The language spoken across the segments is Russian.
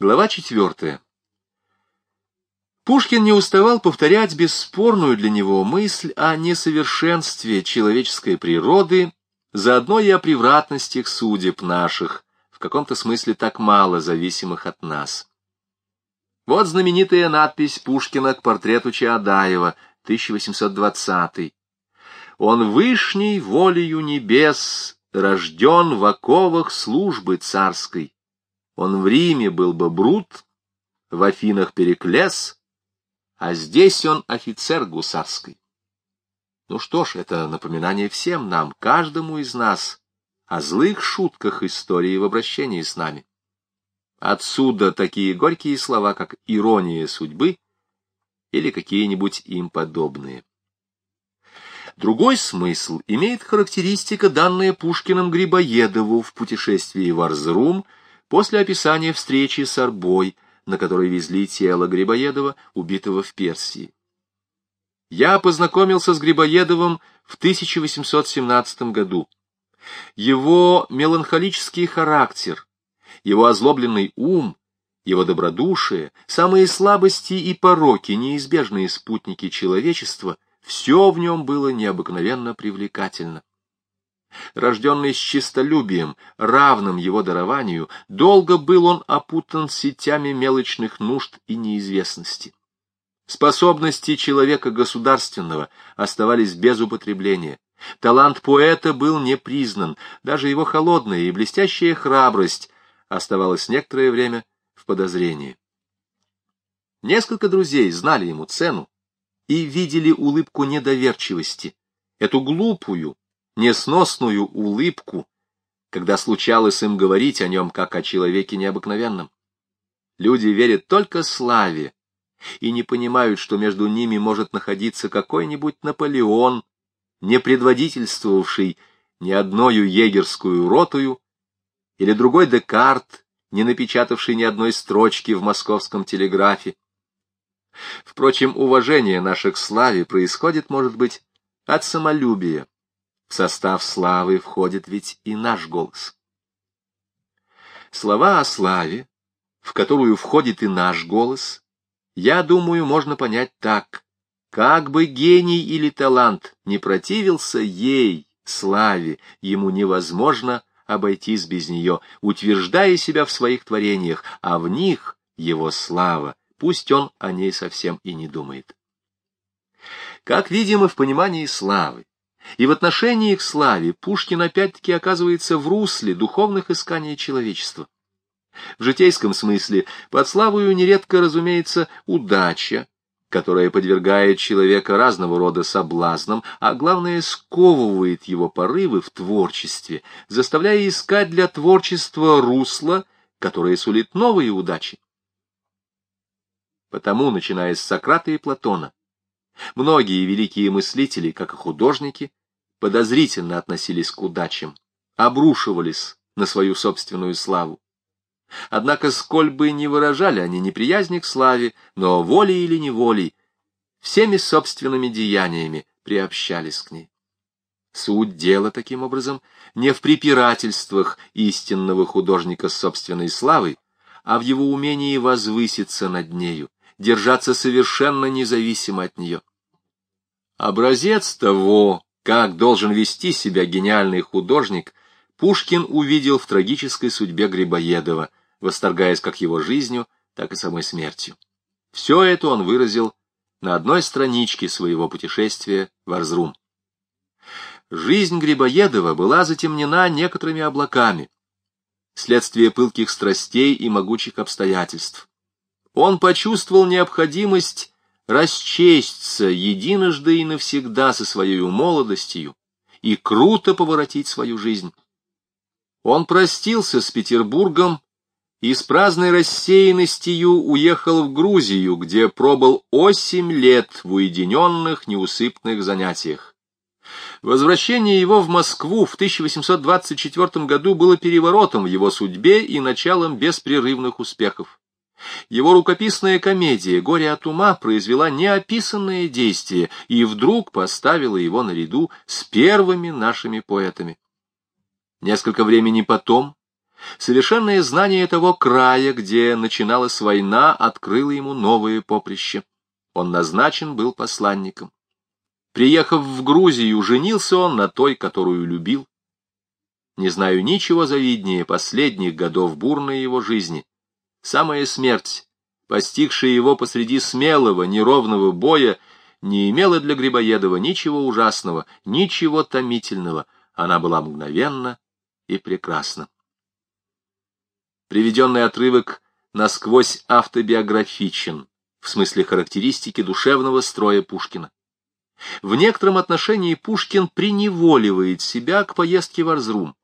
Глава четвертая. Пушкин не уставал повторять бесспорную для него мысль о несовершенстве человеческой природы, заодно и о превратностях судеб наших, в каком-то смысле так мало зависимых от нас. Вот знаменитая надпись Пушкина к портрету Чаадаева, 1820 «Он вышней волею небес, рожден в оковах службы царской» Он в Риме был бы Брут, в Афинах Переклес, а здесь он офицер гусарской. Ну что ж, это напоминание всем нам, каждому из нас, о злых шутках истории в обращении с нами. Отсюда такие горькие слова, как «ирония судьбы» или какие-нибудь им подобные. Другой смысл имеет характеристика, данная Пушкиным Грибоедову в путешествии в Арзрум после описания встречи с Арбой, на которой везли тело Грибоедова, убитого в Персии. Я познакомился с Грибоедовым в 1817 году. Его меланхолический характер, его озлобленный ум, его добродушие, самые слабости и пороки, неизбежные спутники человечества, все в нем было необыкновенно привлекательно рожденный с чистолюбием, равным его дарованию, долго был он опутан сетями мелочных нужд и неизвестности. Способности человека государственного оставались без употребления. Талант поэта был не признан, даже его холодная и блестящая храбрость оставалась некоторое время в подозрении. Несколько друзей знали ему цену и видели улыбку недоверчивости, эту глупую, несносную улыбку, когда случалось им говорить о нем как о человеке необыкновенном. Люди верят только славе и не понимают, что между ними может находиться какой-нибудь Наполеон, не предводительствовавший ни одною егерскую ротую, или другой Декарт, не напечатавший ни одной строчки в московском телеграфе. Впрочем, уважение наше к славе происходит, может быть, от самолюбия, в состав славы входит ведь и наш голос. Слова о славе, в которую входит и наш голос, я думаю, можно понять так. Как бы гений или талант не противился ей, славе, ему невозможно обойтись без нее, утверждая себя в своих творениях, а в них его слава, пусть он о ней совсем и не думает. Как видимо в понимании славы, и в отношении к славе Пушкин опять-таки оказывается в русле духовных исканий человечества. В житейском смысле под славою нередко, разумеется, удача, которая подвергает человека разного рода соблазнам, а главное сковывает его порывы в творчестве, заставляя искать для творчества русло, которое сулит новые удачи. Потому, начиная с Сократа и Платона, многие великие мыслители, как и художники, подозрительно относились к удачам, обрушивались на свою собственную славу. Однако, сколь бы ни выражали они неприязни к славе, но волей или неволей, всеми собственными деяниями приобщались к ней. Суть дела, таким образом, не в препирательствах истинного художника с собственной славой, а в его умении возвыситься над нею, держаться совершенно независимо от нее. Образец того, как должен вести себя гениальный художник, Пушкин увидел в трагической судьбе Грибоедова, восторгаясь как его жизнью, так и самой смертью. Все это он выразил на одной страничке своего путешествия в Арзрум. Жизнь Грибоедова была затемнена некоторыми облаками, следствие пылких страстей и могучих обстоятельств. Он почувствовал необходимость расчесться единожды и навсегда со своей молодостью и круто поворотить свою жизнь. Он простился с Петербургом и с праздной рассеянностью уехал в Грузию, где пробыл осемь лет в уединенных неусыпных занятиях. Возвращение его в Москву в 1824 году было переворотом в его судьбе и началом беспрерывных успехов. Его рукописная комедия «Горе от ума» произвела неописанное действие и вдруг поставила его наряду с первыми нашими поэтами. Несколько времени потом Совершенное знание того края, где начиналась война, открыло ему новые поприще. Он назначен был посланником. Приехав в Грузию, женился он на той, которую любил. Не знаю ничего завиднее последних годов бурной его жизни. Самая смерть, постигшая его посреди смелого, неровного боя, не имела для Грибоедова ничего ужасного, ничего томительного. Она была мгновенна и прекрасна. Приведенный отрывок насквозь автобиографичен, в смысле характеристики душевного строя Пушкина. В некотором отношении Пушкин приневоливает себя к поездке в Арзрум.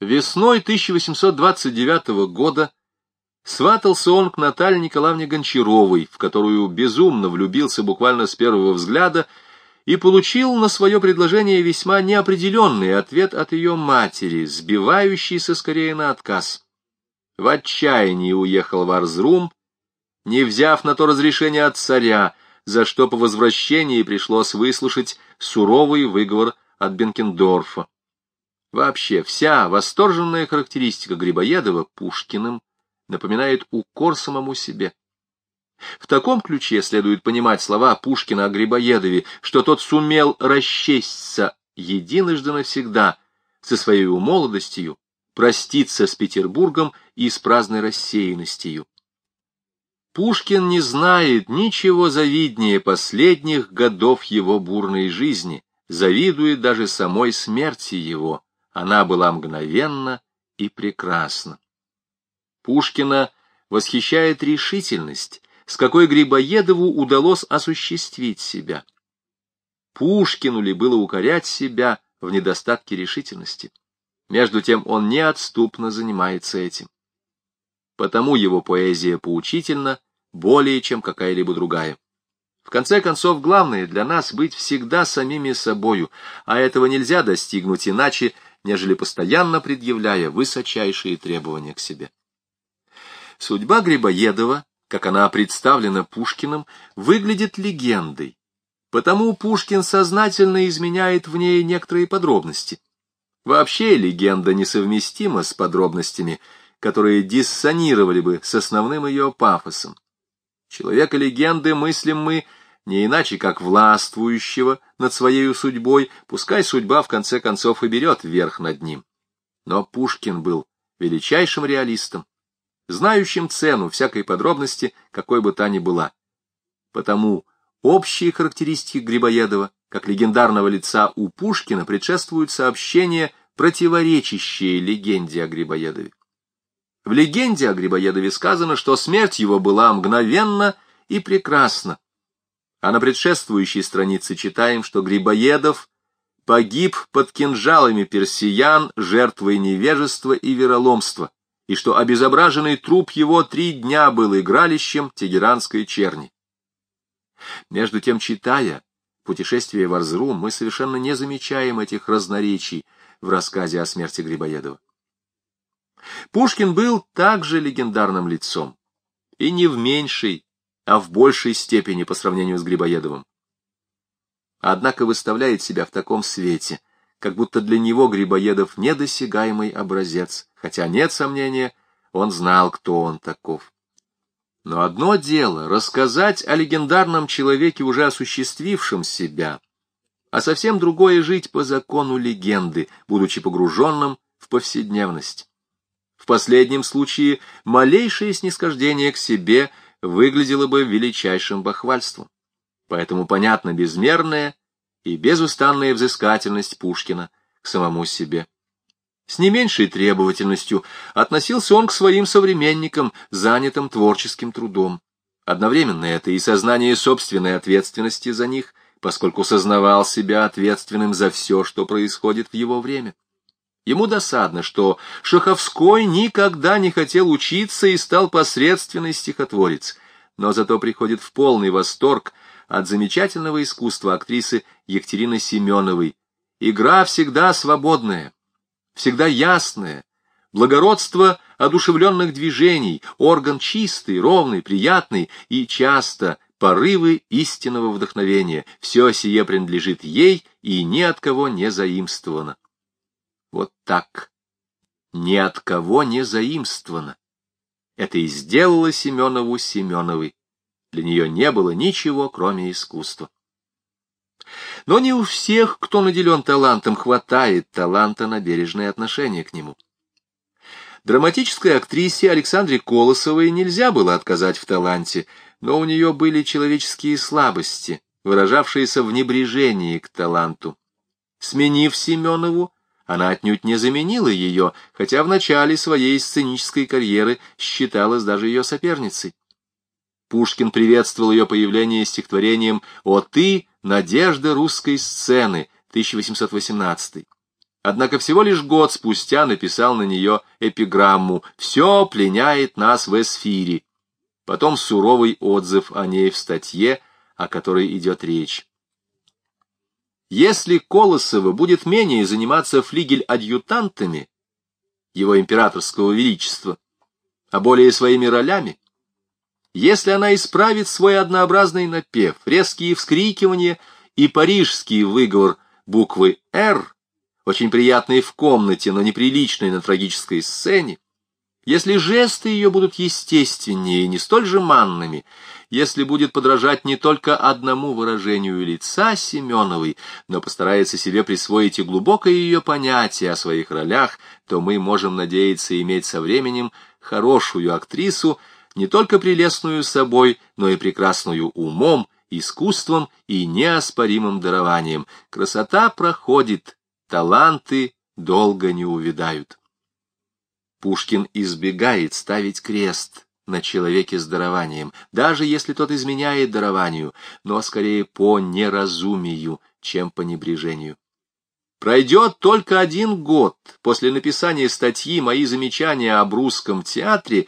Весной 1829 года сватался он к Наталье Николаевне Гончаровой, в которую безумно влюбился буквально с первого взгляда, и получил на свое предложение весьма неопределенный ответ от ее матери, сбивающийся скорее на отказ в отчаянии уехал в Арзрум, не взяв на то разрешение от царя, за что по возвращении пришлось выслушать суровый выговор от Бенкендорфа. Вообще, вся восторженная характеристика Грибоедова Пушкиным напоминает укор самому себе. В таком ключе следует понимать слова Пушкина о Грибоедове, что тот сумел расчесться единожды навсегда со своей молодостью, проститься с Петербургом и с праздной рассеянностью. Пушкин не знает ничего завиднее последних годов его бурной жизни, завидует даже самой смерти его. Она была мгновенна и прекрасна. Пушкина восхищает решительность, с какой Грибоедову удалось осуществить себя. Пушкину ли было укорять себя в недостатке решительности? Между тем он неотступно занимается этим. Потому его поэзия поучительна более, чем какая-либо другая. В конце концов, главное для нас быть всегда самими собою, а этого нельзя достигнуть иначе, нежели постоянно предъявляя высочайшие требования к себе. Судьба Грибоедова, как она представлена Пушкиным, выглядит легендой, потому Пушкин сознательно изменяет в ней некоторые подробности. Вообще легенда несовместима с подробностями, которые диссонировали бы с основным ее пафосом. Человека легенды мыслим мы не иначе, как властвующего над своей судьбой, пускай судьба в конце концов и берет верх над ним. Но Пушкин был величайшим реалистом, знающим цену всякой подробности, какой бы та ни была. Потому общие характеристики Грибоедова как легендарного лица у Пушкина предшествуют сообщения, противоречащие легенде о Грибоедове. В легенде о Грибоедове сказано, что смерть его была мгновенна и прекрасна. А на предшествующей странице читаем, что Грибоедов погиб под кинжалами персиян жертвой невежества и вероломства, и что обезображенный труп его три дня был игралищем тегеранской черни. Между тем, читая путешествие в Арзрум, мы совершенно не замечаем этих разноречий в рассказе о смерти Грибоедова. Пушкин был также легендарным лицом, и не в меньшей, а в большей степени по сравнению с Грибоедовым. Однако выставляет себя в таком свете, как будто для него Грибоедов недосягаемый образец, хотя нет сомнения, он знал, кто он таков. Но одно дело — рассказать о легендарном человеке, уже осуществившем себя, а совсем другое — жить по закону легенды, будучи погруженным в повседневность. В последнем случае малейшее снисхождение к себе выглядело бы величайшим бахвальством. Поэтому понятна безмерная и безустанная взыскательность Пушкина к самому себе. С не меньшей требовательностью относился он к своим современникам, занятым творческим трудом. Одновременно это и сознание собственной ответственности за них, поскольку сознавал себя ответственным за все, что происходит в его время. Ему досадно, что Шаховской никогда не хотел учиться и стал посредственный стихотворец, но зато приходит в полный восторг от замечательного искусства актрисы Екатерины Семеновой. Игра всегда свободная, всегда ясное, благородство одушевленных движений, орган чистый, ровный, приятный и часто порывы истинного вдохновения. Все сие принадлежит ей и ни от кого не заимствовано. Вот так. ни от кого не заимствовано. Это и сделало Семенову Семеновой. Для нее не было ничего, кроме искусства. Но не у всех, кто наделен талантом, хватает таланта на бережное отношение к нему. Драматической актрисе Александре Колосовой нельзя было отказать в таланте, но у нее были человеческие слабости, выражавшиеся в небрежении к таланту. Сменив Семенову, она отнюдь не заменила ее, хотя в начале своей сценической карьеры считалась даже ее соперницей. Пушкин приветствовал ее появление стихотворением «О ты, надежда русской сцены» 1818. Однако всего лишь год спустя написал на нее эпиграмму «Все пленяет нас в эсфире». Потом суровый отзыв о ней в статье, о которой идет речь. Если Колосова будет менее заниматься флигель-адъютантами, его императорского величества, а более своими ролями, если она исправит свой однообразный напев, резкие вскрикивания и парижский выговор буквы «Р», очень приятные в комнате, но неприличные на трагической сцене, если жесты ее будут естественнее и не столь же манными, если будет подражать не только одному выражению лица Семеновой, но постарается себе присвоить и глубокое ее понятие о своих ролях, то мы можем надеяться иметь со временем хорошую актрису, не только прелестную собой, но и прекрасную умом, искусством и неоспоримым дарованием. Красота проходит, таланты долго не увядают. Пушкин избегает ставить крест на человеке с дарованием, даже если тот изменяет дарованию, но скорее по неразумию, чем по небрежению. Пройдет только один год после написания статьи «Мои замечания об русском театре»,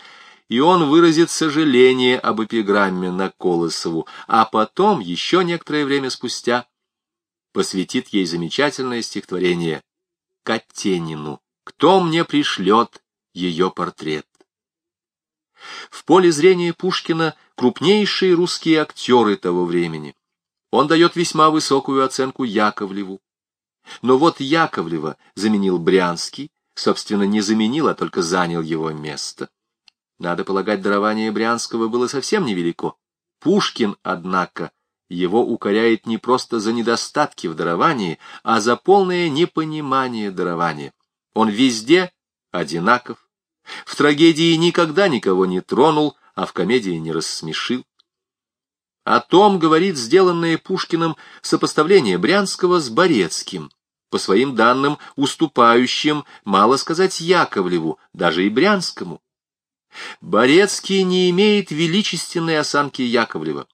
и он выразит сожаление об эпиграмме на Колосову, а потом, еще некоторое время спустя, посвятит ей замечательное стихотворение «Катенину. Кто мне пришлет ее портрет?» В поле зрения Пушкина крупнейшие русские актеры того времени. Он дает весьма высокую оценку Яковлеву. Но вот Яковлева заменил Брянский, собственно, не заменил, а только занял его место. Надо полагать, дарование Брянского было совсем невелико. Пушкин, однако, его укоряет не просто за недостатки в даровании, а за полное непонимание дарования. Он везде одинаков. В трагедии никогда никого не тронул, а в комедии не рассмешил. О том говорит сделанное Пушкиным сопоставление Брянского с Борецким, по своим данным уступающим, мало сказать, Яковлеву, даже и Брянскому. Борецкий не имеет величественной осанки Яковлева,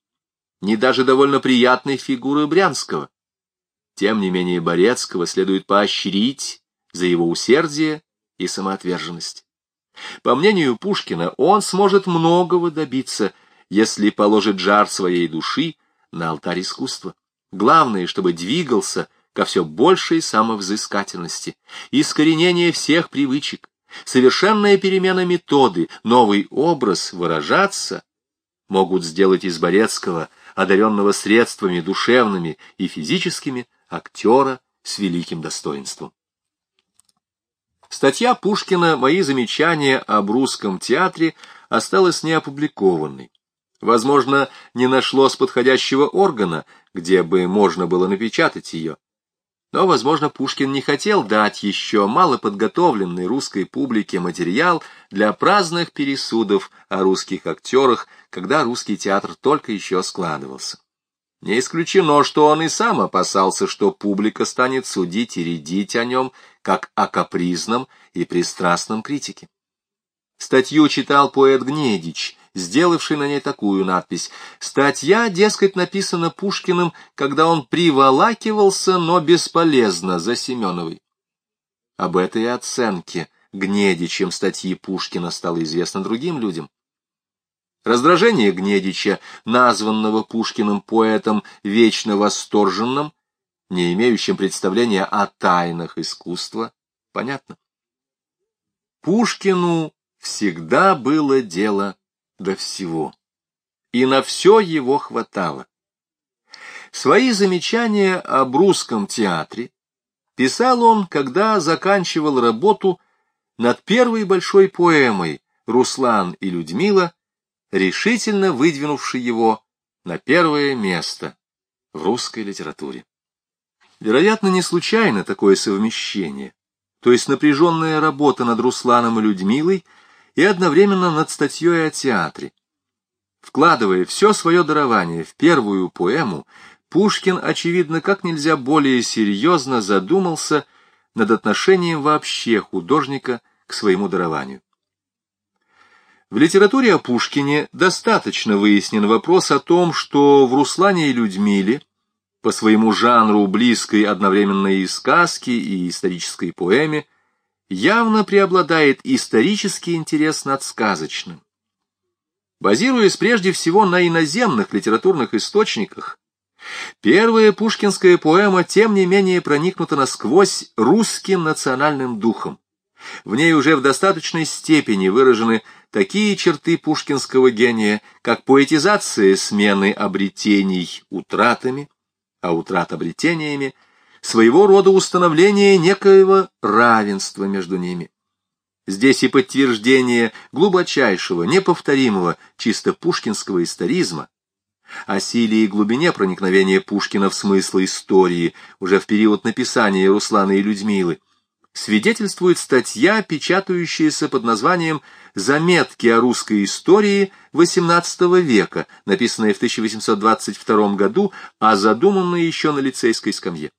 ни даже довольно приятной фигуры Брянского. Тем не менее Борецкого следует поощрить за его усердие и самоотверженность. По мнению Пушкина, он сможет многого добиться, если положит жар своей души на алтарь искусства. Главное, чтобы двигался ко все большей самовзыскательности, искоренение всех привычек, совершенная перемена методы, новый образ выражаться могут сделать из Борецкого, одаренного средствами душевными и физическими, актера с великим достоинством. Статья Пушкина «Мои замечания об русском театре» осталась неопубликованной. Возможно, не нашлось подходящего органа, где бы можно было напечатать ее. Но, возможно, Пушкин не хотел дать еще малоподготовленной русской публике материал для праздных пересудов о русских актерах, когда русский театр только еще складывался. Не исключено, что он и сам опасался, что публика станет судить и рядить о нем, как о капризном и пристрастном критике. Статью читал поэт Гнедич, сделавший на ней такую надпись. Статья, дескать, написана Пушкиным, когда он приволакивался, но бесполезно за Семеновой. Об этой оценке Гнедичем статьи Пушкина стало известно другим людям. Раздражение Гнедича, названного Пушкиным поэтом вечно восторженным, не имеющим представления о тайнах искусства, понятно. Пушкину всегда было дело до всего. И на все его хватало. Свои замечания об русском театре писал он, когда заканчивал работу над первой большой поэмой «Руслан и Людмила», решительно выдвинувший его на первое место в русской литературе. Вероятно, не случайно такое совмещение, то есть напряженная работа над Русланом и Людмилой и одновременно над статьей о театре. Вкладывая все свое дарование в первую поэму, Пушкин, очевидно, как нельзя более серьезно задумался над отношением вообще художника к своему дарованию. В литературе о Пушкине достаточно выяснен вопрос о том, что в «Руслане и Людмиле» по своему жанру близкой одновременно и сказки, и исторической поэме, явно преобладает исторический интерес над сказочным. Базируясь прежде всего на иноземных литературных источниках, первая пушкинская поэма тем не менее проникнута насквозь русским национальным духом. В ней уже в достаточной степени выражены такие черты пушкинского гения, как поэтизация смены обретений утратами, а утрат обретениями, своего рода установление некоего равенства между ними. Здесь и подтверждение глубочайшего, неповторимого, чисто пушкинского историзма, о силе и глубине проникновения Пушкина в смысл истории уже в период написания Руслана и Людмилы, свидетельствует статья, печатающаяся под названием «Заметки о русской истории XVIII века», написанная в 1822 году, а задуманная еще на лицейской скамье.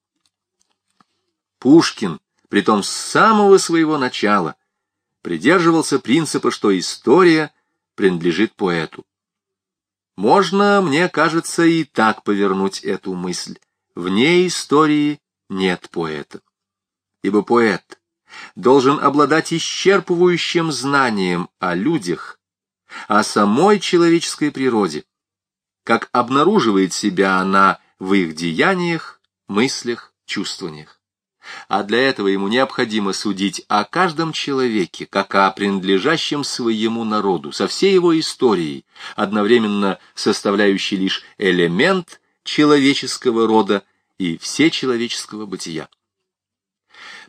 Пушкин, притом с самого своего начала, придерживался принципа, что история принадлежит поэту. Можно, мне кажется, и так повернуть эту мысль. Вне истории нет поэта. Ибо поэт должен обладать исчерпывающим знанием о людях, о самой человеческой природе, как обнаруживает себя она в их деяниях, мыслях, чувствованиях а для этого ему необходимо судить о каждом человеке, как о принадлежащем своему народу, со всей его историей, одновременно составляющей лишь элемент человеческого рода и всечеловеческого бытия.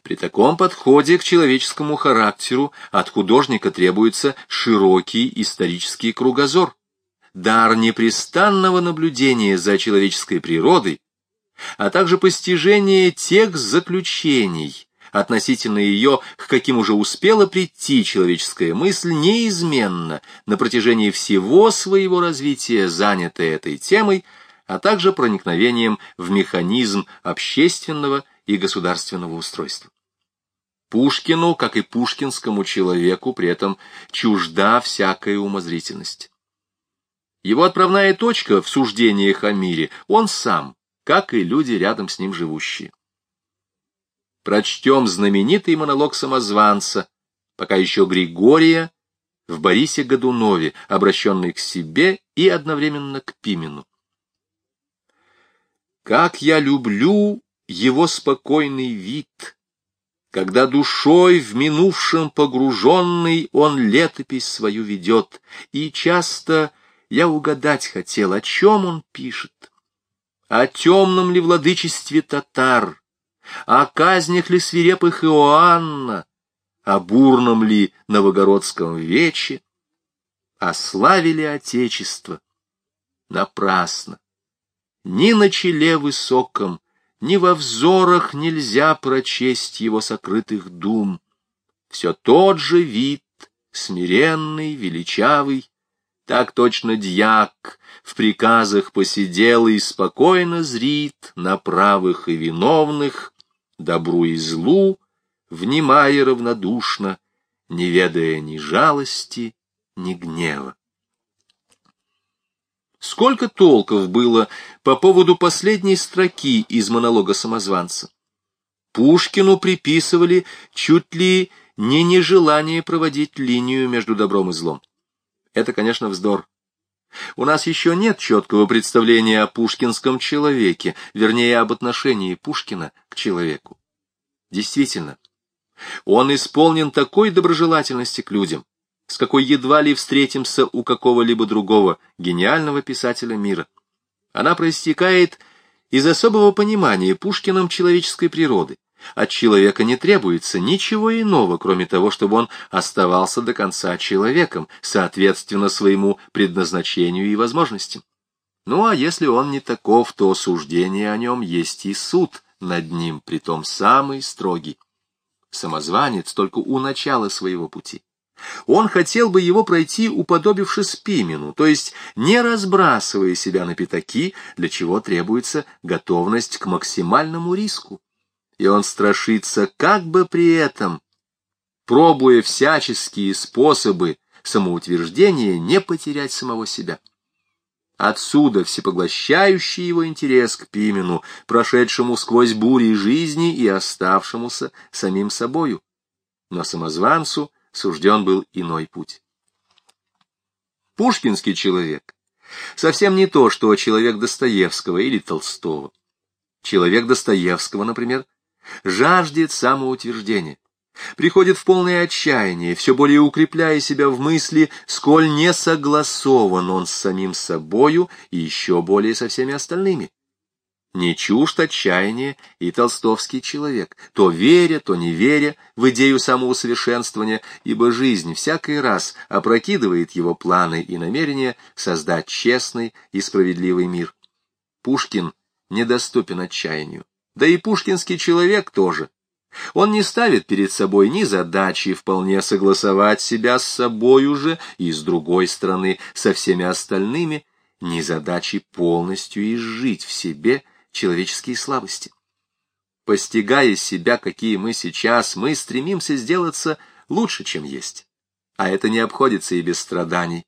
При таком подходе к человеческому характеру от художника требуется широкий исторический кругозор, дар непрестанного наблюдения за человеческой природой, а также постижение тех заключений относительно ее, к каким уже успела прийти человеческая мысль, неизменно на протяжении всего своего развития занятая этой темой, а также проникновением в механизм общественного и государственного устройства. Пушкину, как и пушкинскому человеку, при этом чужда всякая умозрительность. Его отправная точка в суждениях о мире — он сам, как и люди, рядом с ним живущие. Прочтем знаменитый монолог самозванца, пока еще Григория, в Борисе Годунове, обращенный к себе и одновременно к Пимену. Как я люблю его спокойный вид, когда душой в минувшем погруженный он летопись свою ведет, и часто я угадать хотел, о чем он пишет о темном ли владычестве татар, о казнях ли свирепых Иоанна, о бурном ли новогородском вече, о славе ли Отечества. Напрасно. Ни на челе высоком, ни во взорах нельзя прочесть его сокрытых дум. Все тот же вид, смиренный, величавый, так точно дьяк в приказах посидел и спокойно зрит на правых и виновных, добру и злу, внимая равнодушно, не ведая ни жалости, ни гнева. Сколько толков было по поводу последней строки из монолога самозванца. Пушкину приписывали чуть ли не нежелание проводить линию между добром и злом. Это, конечно, вздор. У нас еще нет четкого представления о пушкинском человеке, вернее, об отношении Пушкина к человеку. Действительно, он исполнен такой доброжелательности к людям, с какой едва ли встретимся у какого-либо другого гениального писателя мира. Она проистекает из особого понимания Пушкиным человеческой природы, От человека не требуется ничего иного, кроме того, чтобы он оставался до конца человеком, соответственно своему предназначению и возможностям. Ну а если он не таков, то суждение о нем есть и суд над ним, притом самый строгий. Самозванец только у начала своего пути. Он хотел бы его пройти, уподобившись Пимену, то есть не разбрасывая себя на пятаки, для чего требуется готовность к максимальному риску. И он страшится, как бы при этом, пробуя всяческие способы самоутверждения, не потерять самого себя. Отсюда всепоглощающий его интерес к Пимену, прошедшему сквозь бури жизни и оставшемуся самим собою. Но самозванцу сужден был иной путь. Пушкинский человек совсем не то, что человек Достоевского или Толстого. Человек Достоевского, например, жаждет самоутверждения, приходит в полное отчаяние, все более укрепляя себя в мысли, сколь не согласован он с самим собою и еще более со всеми остальными. Не чужд отчаяния и толстовский человек, то веря, то не веря в идею самоусовершенствования, ибо жизнь всякий раз опрокидывает его планы и намерения создать честный и справедливый мир. Пушкин недоступен отчаянию. Да и пушкинский человек тоже. Он не ставит перед собой ни задачи вполне согласовать себя с собой уже и, с другой стороны, со всеми остальными, ни задачи полностью изжить в себе человеческие слабости. Постигая себя, какие мы сейчас, мы стремимся сделаться лучше, чем есть. А это не обходится и без страданий,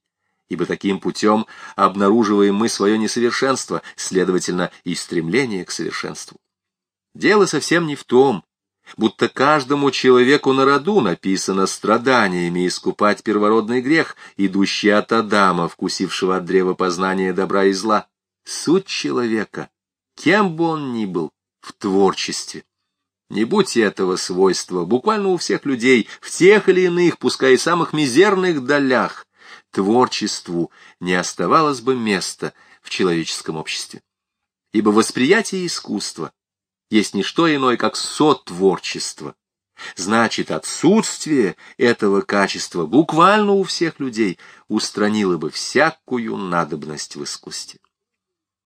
ибо таким путем обнаруживаем мы свое несовершенство, следовательно, и стремление к совершенству. Дело совсем не в том, будто каждому человеку на роду написано страданиями искупать первородный грех, идущий от Адама, вкусившего от древа познания добра и зла. Суть человека, кем бы он ни был, в творчестве. Не будь этого свойства, буквально у всех людей, в тех или иных, пускай и самых мизерных долях, творчеству не оставалось бы места в человеческом обществе. Ибо восприятие искусства есть не что иное, как сотворчество. Значит, отсутствие этого качества буквально у всех людей устранило бы всякую надобность в искусстве.